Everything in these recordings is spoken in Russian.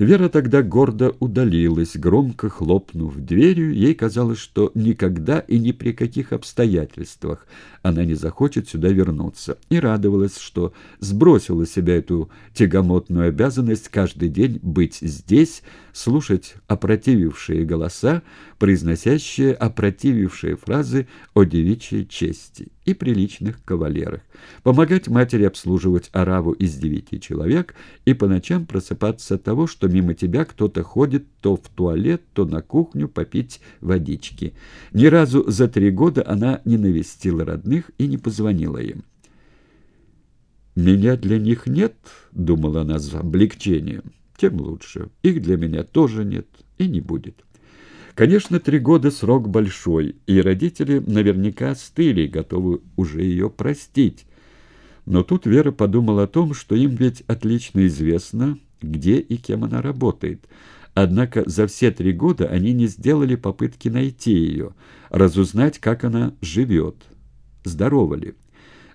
Вера тогда гордо удалилась, громко хлопнув дверью. Ей казалось, что никогда и ни при каких обстоятельствах она не захочет сюда вернуться. И радовалась, что сбросила себя эту тягомотную обязанность каждый день быть здесь, слушать опротивившие голоса, произносящие опротивившие фразы о девичьей чести и приличных кавалерах, помогать матери обслуживать ораву из девяти человек и по ночам просыпаться от того, что мимо тебя кто-то ходит то в туалет, то на кухню попить водички. Ни разу за три года она не навестила родных и не позвонила им. «Меня для них нет», — думала она с облегчением, — «тем лучше. Их для меня тоже нет и не будет». Конечно, три года срок большой, и родители наверняка остыли, готовы уже ее простить. Но тут Вера подумала о том, что им ведь отлично известно, где и кем она работает. Однако за все три года они не сделали попытки найти ее, разузнать, как она живет, здорова ли.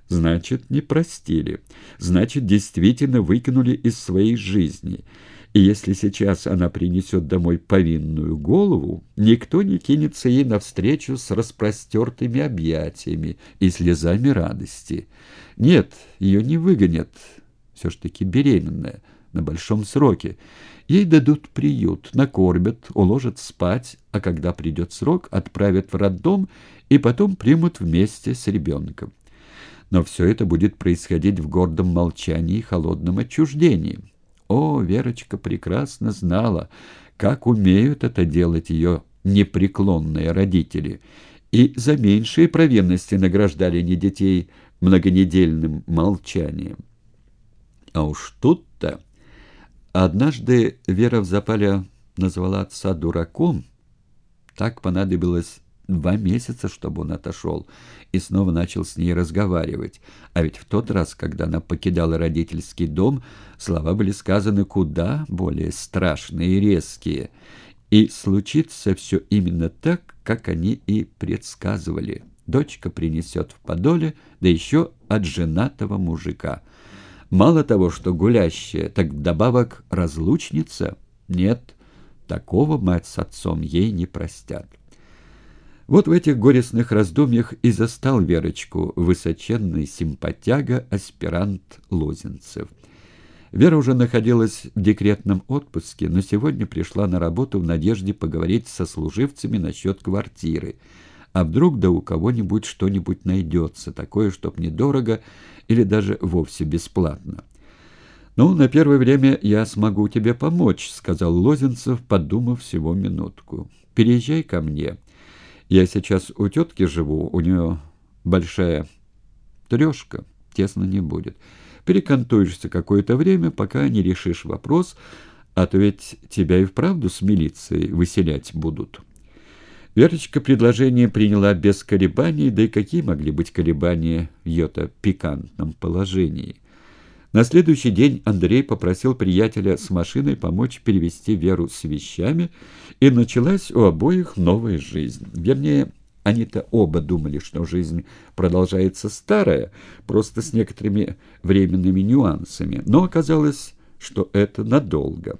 Значит, не простили. Значит, действительно выкинули из своей жизни. И если сейчас она принесет домой повинную голову, никто не кинется ей навстречу с распростертыми объятиями и слезами радости. Нет, ее не выгонят, все ж таки беременная, на большом сроке. Ей дадут приют, накормят, уложат спать, а когда придет срок, отправят в роддом и потом примут вместе с ребенком. Но все это будет происходить в гордом молчании и холодном отчуждении. О, Верочка прекрасно знала, как умеют это делать ее непреклонные родители, и за меньшие провинности награждали не детей многонедельным молчанием. А уж тут-то... Однажды Вера в запале назвала отца дураком. Так понадобилось два месяца, чтобы он отошел, и снова начал с ней разговаривать. А ведь в тот раз, когда она покидала родительский дом, слова были сказаны куда более страшные и резкие. И случится все именно так, как они и предсказывали. Дочка принесет в подоле, да еще от женатого мужика. Мало того, что гулящая, так вдобавок разлучница? Нет, такого мать с отцом ей не простят. Вот в этих горестных раздумьях и застал Верочку высоченный симпатяга аспирант Лозенцев. Вера уже находилась в декретном отпуске, но сегодня пришла на работу в надежде поговорить со служивцами насчет квартиры. А вдруг да у кого-нибудь что-нибудь найдется, такое, чтоб недорого или даже вовсе бесплатно. «Ну, на первое время я смогу тебе помочь», — сказал Лозенцев, подумав всего минутку. «Переезжай ко мне». Я сейчас у тетки живу, у нее большая трешка, тесно не будет. Перекантуешься какое-то время, пока не решишь вопрос, а то ведь тебя и вправду с милицией выселять будут». Верочка предложение приняла без колебаний, да и какие могли быть колебания в ее-то пикантном положении. На следующий день Андрей попросил приятеля с машиной помочь перевести Веру с вещами, и началась у обоих новая жизнь. Вернее, они-то оба думали, что жизнь продолжается старая, просто с некоторыми временными нюансами, но оказалось, что это надолго.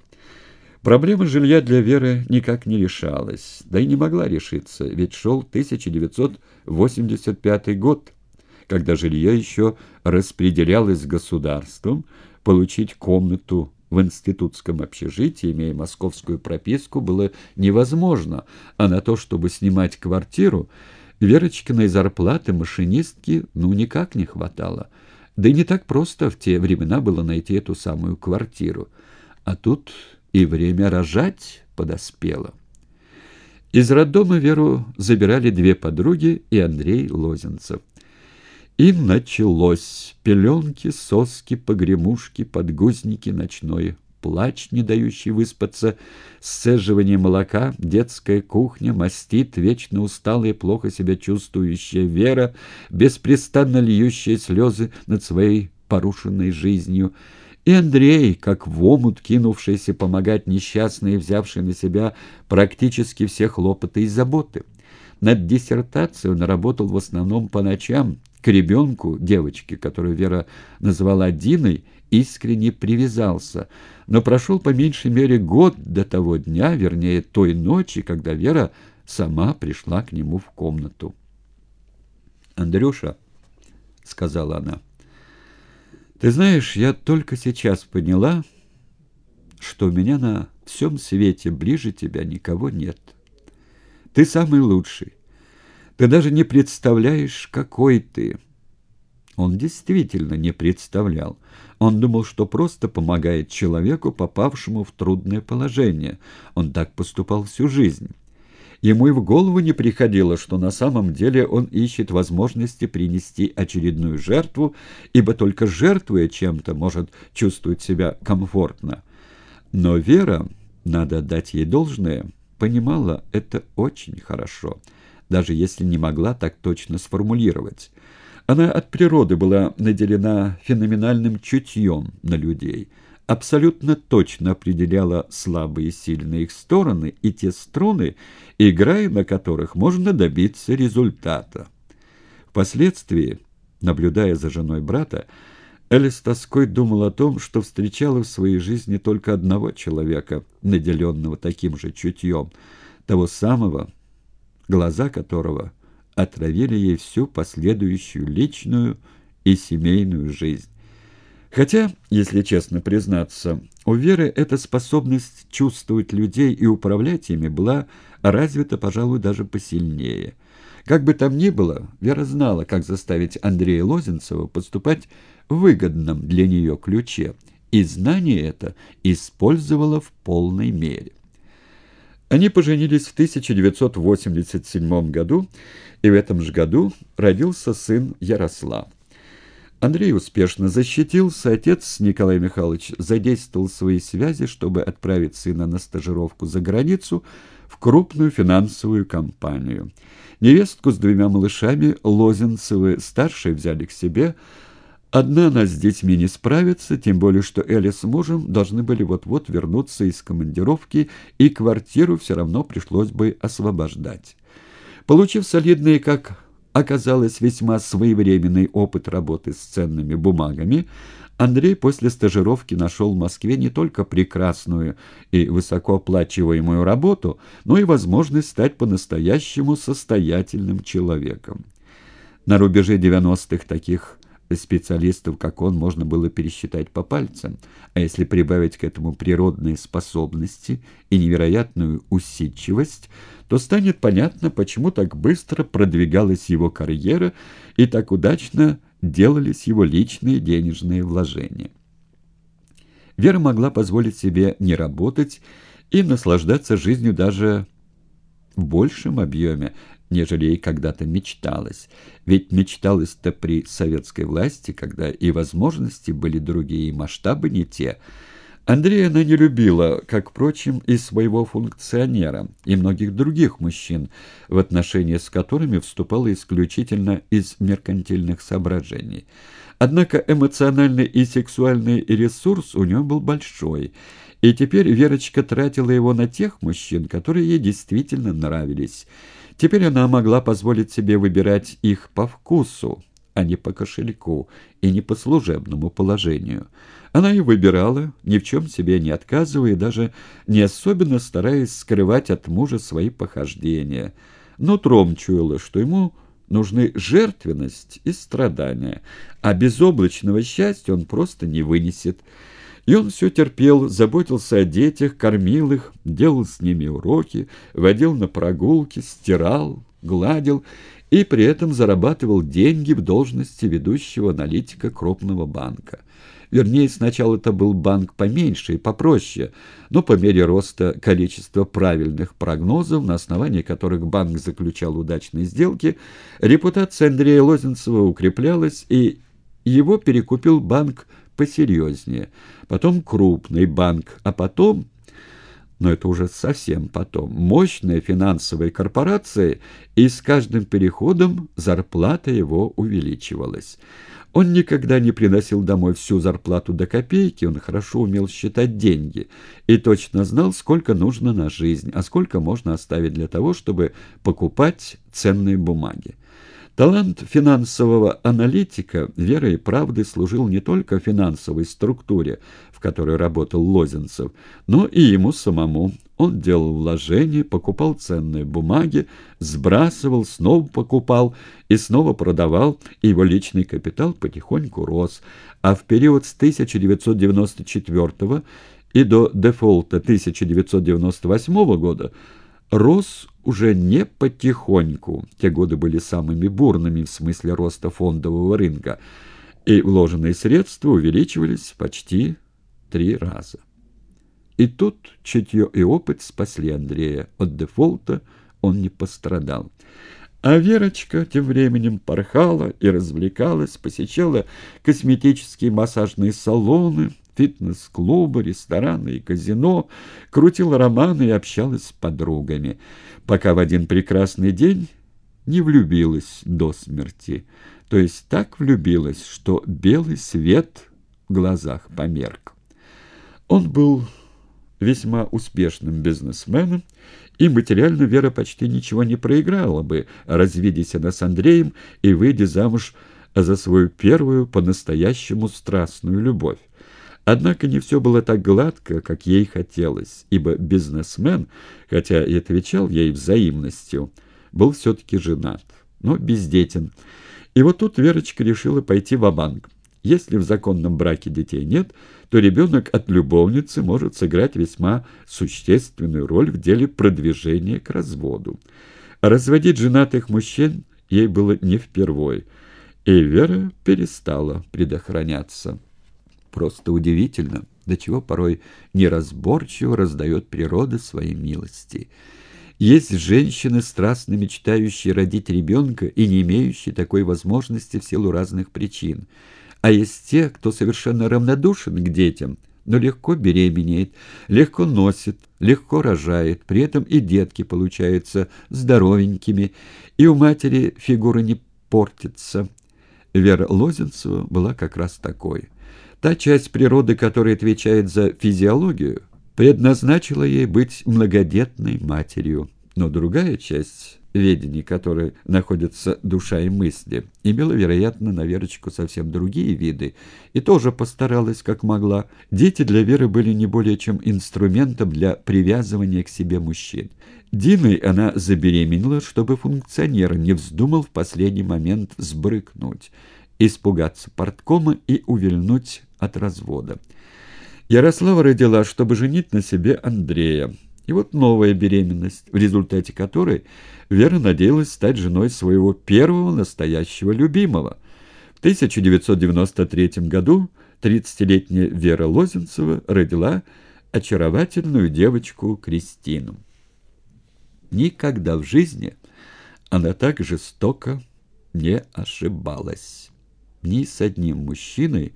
Проблема жилья для Веры никак не решалась, да и не могла решиться, ведь шел 1985 год когда жилье еще распределялось государством, получить комнату в институтском общежитии, имея московскую прописку, было невозможно, а на то, чтобы снимать квартиру, Верочкиной зарплаты машинистки ну никак не хватало. Да и не так просто в те времена было найти эту самую квартиру. А тут и время рожать подоспело. Из роддома Веру забирали две подруги и Андрей Лозенцев. И началось. Пеленки, соски, погремушки, подгузники, ночной плач, не дающий выспаться, сцеживание молока, детская кухня, мастит, вечно усталая, плохо себя чувствующая Вера, беспрестанно льющая слезы над своей порушенной жизнью, и Андрей, как в омут кинувшийся помогать несчастной взявший на себя практически все хлопоты и заботы. Над диссертацией он работал в основном по ночам, к ребенку, девочке, которую Вера назвала Диной, искренне привязался, но прошел по меньшей мере год до того дня, вернее, той ночи, когда Вера сама пришла к нему в комнату. «Андрюша», — сказала она, — «ты знаешь, я только сейчас поняла, что у меня на всем свете ближе тебя никого нет. Ты самый лучший. Ты даже не представляешь, какой ты». Он действительно не представлял. Он думал, что просто помогает человеку, попавшему в трудное положение. Он так поступал всю жизнь. Ему и в голову не приходило, что на самом деле он ищет возможности принести очередную жертву, ибо только жертвуя чем-то может чувствовать себя комфортно. Но Вера, надо дать ей должное, понимала это очень хорошо, даже если не могла так точно сформулировать. Она от природы была наделена феноменальным чутьем на людей, абсолютно точно определяла слабые и сильные их стороны и те струны, играя на которых можно добиться результата. Впоследствии, наблюдая за женой брата, Элли с тоской думал о том, что встречала в своей жизни только одного человека, наделенного таким же чутьем, того самого, глаза которого – отравили ей всю последующую личную и семейную жизнь. Хотя, если честно признаться, у Веры эта способность чувствовать людей и управлять ими была развита, пожалуй, даже посильнее. Как бы там ни было, Вера знала, как заставить Андрея Лозенцева поступать в выгодном для нее ключе, и знание это использовала в полной мере. Они поженились в 1987 году, и в этом же году родился сын Ярослав. Андрей успешно защитился, отец Николай Михайлович задействовал свои связи, чтобы отправить сына на стажировку за границу в крупную финансовую компанию. Невестку с двумя малышами Лозенцевы старшие взяли к себе – Одна она с детьми не справится, тем более что Эля с мужем должны были вот-вот вернуться из командировки, и квартиру все равно пришлось бы освобождать. Получив солидный, как оказалось, весьма своевременный опыт работы с ценными бумагами, Андрей после стажировки нашел в Москве не только прекрасную и высокооплачиваемую работу, но и возможность стать по-настоящему состоятельным человеком. На рубеже 90-х таких специалистов, как он, можно было пересчитать по пальцам, а если прибавить к этому природные способности и невероятную усидчивость, то станет понятно, почему так быстро продвигалась его карьера и так удачно делались его личные денежные вложения. Вера могла позволить себе не работать и наслаждаться жизнью даже в большем объеме, нежели ей когда-то мечталось. Ведь мечталось-то при советской власти, когда и возможности были другие, и масштабы не те. Андрея она не любила, как, впрочем, и своего функционера, и многих других мужчин, в отношения с которыми вступала исключительно из меркантильных соображений. Однако эмоциональный и сексуальный ресурс у нее был большой, и теперь Верочка тратила его на тех мужчин, которые ей действительно нравились – Теперь она могла позволить себе выбирать их по вкусу, а не по кошельку и не по служебному положению. Она и выбирала, ни в чем себе не отказывая, даже не особенно стараясь скрывать от мужа свои похождения. Но тром чуяла, что ему нужны жертвенность и страдания, а безоблачного счастья он просто не вынесет. И он все терпел, заботился о детях, кормил их, делал с ними уроки, водил на прогулки, стирал, гладил и при этом зарабатывал деньги в должности ведущего аналитика крупного банка. Вернее, сначала это был банк поменьше и попроще, но по мере роста количества правильных прогнозов, на основании которых банк заключал удачные сделки, репутация Андрея Лозенцева укреплялась, и его перекупил банк посерьезнее, потом крупный банк, а потом, но это уже совсем потом, мощная финансовая корпорация, и с каждым переходом зарплата его увеличивалась. Он никогда не приносил домой всю зарплату до копейки, он хорошо умел считать деньги и точно знал, сколько нужно на жизнь, а сколько можно оставить для того, чтобы покупать ценные бумаги. Талант финансового аналитика верой и правдой служил не только финансовой структуре, в которой работал Лозенцев, но и ему самому. Он делал вложения, покупал ценные бумаги, сбрасывал, снова покупал и снова продавал, и его личный капитал потихоньку рос. А в период с 1994 и до дефолта 1998 года рос уже не потихоньку, те годы были самыми бурными в смысле роста фондового рынка, и вложенные средства увеличивались почти три раза. И тут чутье и опыт спасли Андрея. От дефолта он не пострадал. А Верочка тем временем порхала и развлекалась, посещала косметические массажные салоны, фитнес-клубы, рестораны и казино, крутила романы и общалась с подругами, пока в один прекрасный день не влюбилась до смерти. То есть так влюбилась, что белый свет в глазах померк. Он был весьма успешным бизнесменом, и материально Вера почти ничего не проиграла бы, развидясь она с Андреем и выйдя замуж за свою первую по-настоящему страстную любовь. Однако не все было так гладко, как ей хотелось, ибо бизнесмен, хотя и отвечал ей взаимностью, был все-таки женат, но бездетен. И вот тут Верочка решила пойти в банк Если в законном браке детей нет, то ребенок от любовницы может сыграть весьма существенную роль в деле продвижения к разводу. Разводить женатых мужчин ей было не впервой, и Вера перестала предохраняться. Просто удивительно, до чего порой неразборчиво раздает природа свои милости. Есть женщины, страстно мечтающие родить ребенка и не имеющие такой возможности в силу разных причин. А есть те, кто совершенно равнодушен к детям, но легко беременеет, легко носит, легко рожает, при этом и детки получаются здоровенькими, и у матери фигура не портится. Вера Лозенцева была как раз такой. Та часть природы, которая отвечает за физиологию, предназначила ей быть многодетной матерью, но другая часть ведений, которой находятся душа и мысли, имела, вероятно, на Верочку совсем другие виды и тоже постаралась, как могла. Дети для Веры были не более чем инструментом для привязывания к себе мужчин. Диной она забеременела, чтобы функционер не вздумал в последний момент сбрыкнуть испугаться порткома и увильнуть от развода. Ярослава родила, чтобы женить на себе Андрея. И вот новая беременность, в результате которой Вера надеялась стать женой своего первого настоящего любимого. В 1993 году 30-летняя Вера Лозенцева родила очаровательную девочку Кристину. Никогда в жизни она так жестоко не ошибалась ни с одним мужчиной,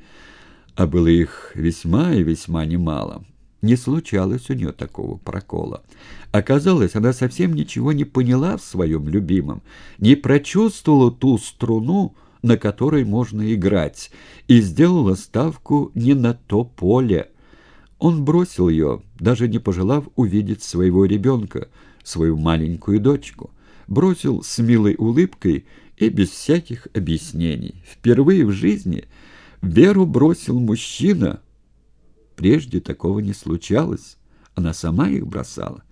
а было их весьма и весьма немало, не случалось у нее такого прокола. Оказалось, она совсем ничего не поняла в своем любимом, не прочувствовала ту струну, на которой можно играть, и сделала ставку не на то поле. Он бросил ее, даже не пожелав увидеть своего ребенка, свою маленькую дочку. Бросил с милой улыбкой и без всяких объяснений. Впервые в жизни Веру бросил мужчина. Прежде такого не случалось. Она сама их бросала.